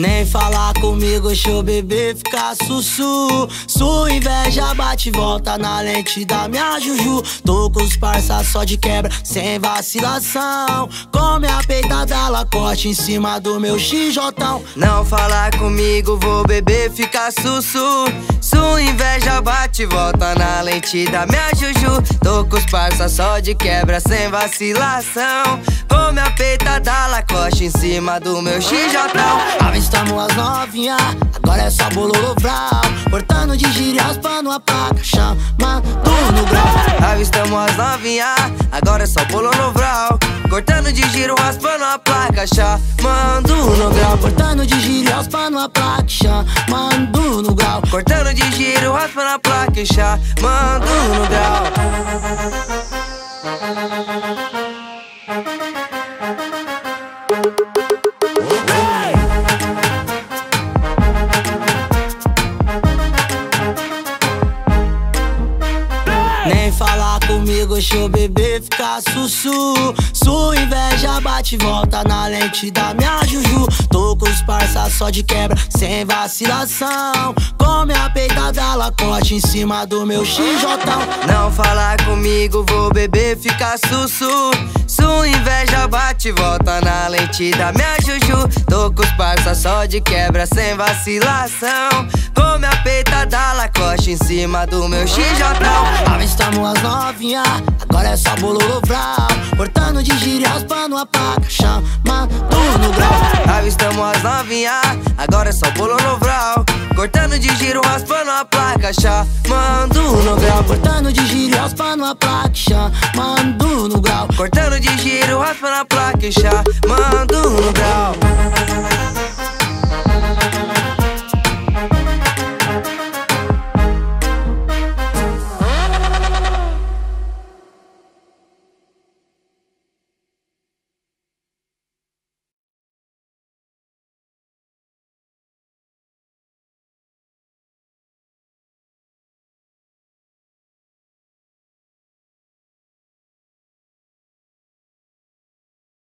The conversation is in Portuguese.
Nem falar comigo, deixa o bebê ficar sussu. Sua inveja bate e volta na lente da minha juju. Tô com os parça só de quebra, sem vacilação. Come a peitada lacoste em cima do meu xijotão. Não falar comigo, vou beber, ficar sussu. Sua inveja bate e volta na lente da minha juju. Tô com os parça só de quebra, sem vacilação. Come a peitada lacoste em cima do meu xijotão. Avistamos as novinha, agora é só bolo vral. Cortando de giro e raspando a placa, chamando no grau. Avistamos as novinha, agora é só bolo no vral. Cortando de giro, raspando a placa, chamando no grau. Cortando de giro raspando a placa, chamando no grau. Cortando de giro, raspando a placa, chamando no grau. Comigo, o bebê ficar sussu. Sua inveja bate e volta na lente da minha juju. Tô com os parça só de quebra, sem vacilação. Come a peitada lacoste em cima do meu xijotão. Não falar comigo, vou beber, ficar sussu. Sua inveja bate e volta na lente da minha juju. Tô com os parça só de quebra, sem vacilação. Come a peitada lacoste em cima do meu xijotão. Avistamos as novinha, agora é só bolo vral. Cortando de e raspando a placa, chamando no grau. Avistamos as novinha, agora é só bolo no vral. Cortando de giro, raspando a placa, chamando no grau. Cortando de giro raspando a placa, chamando no grau. Cortando de giro, raspando a placa, chamando.